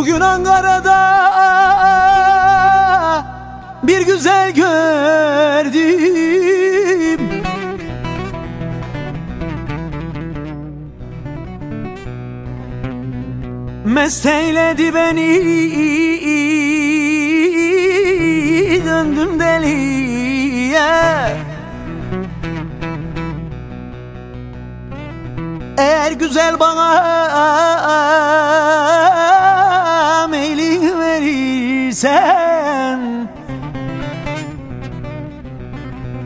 Bugün Ankara'da bir güzel gördüm. Mest eyledi beni Döndüm deliye. Eğer güzel bana verirsen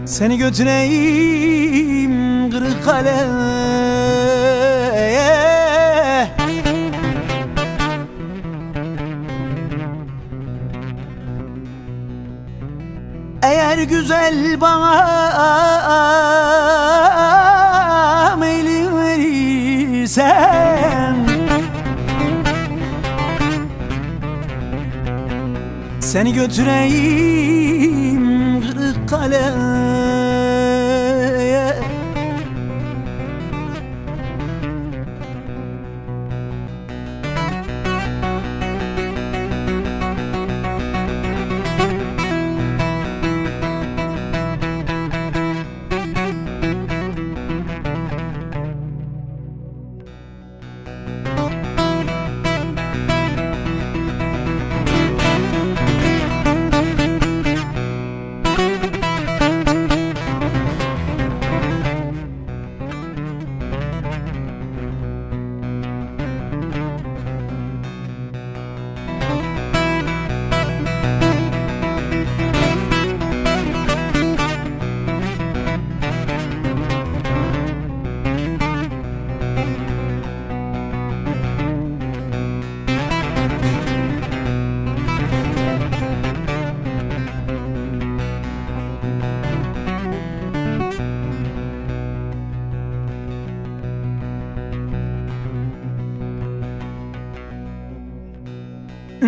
Seni götüreyim Kırıkkale'ye. Eğer güzel bana meyli verirsen Seni götüreyim Kırıkkale'ye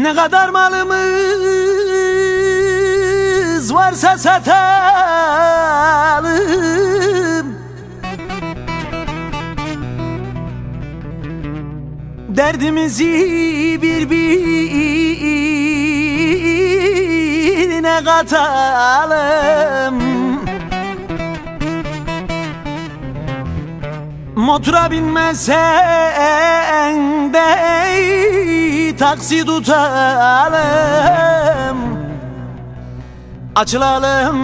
Ne kadar malımız varsa satalım Derdimizi birbirine katalım. Motora binmesen de taksi tutalım. Açılalım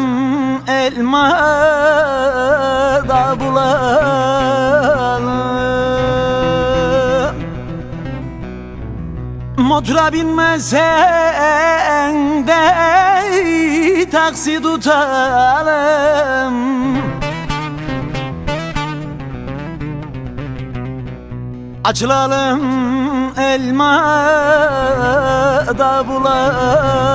elma Motora binmesen de taksi tutalım Açılalım elma da bulalım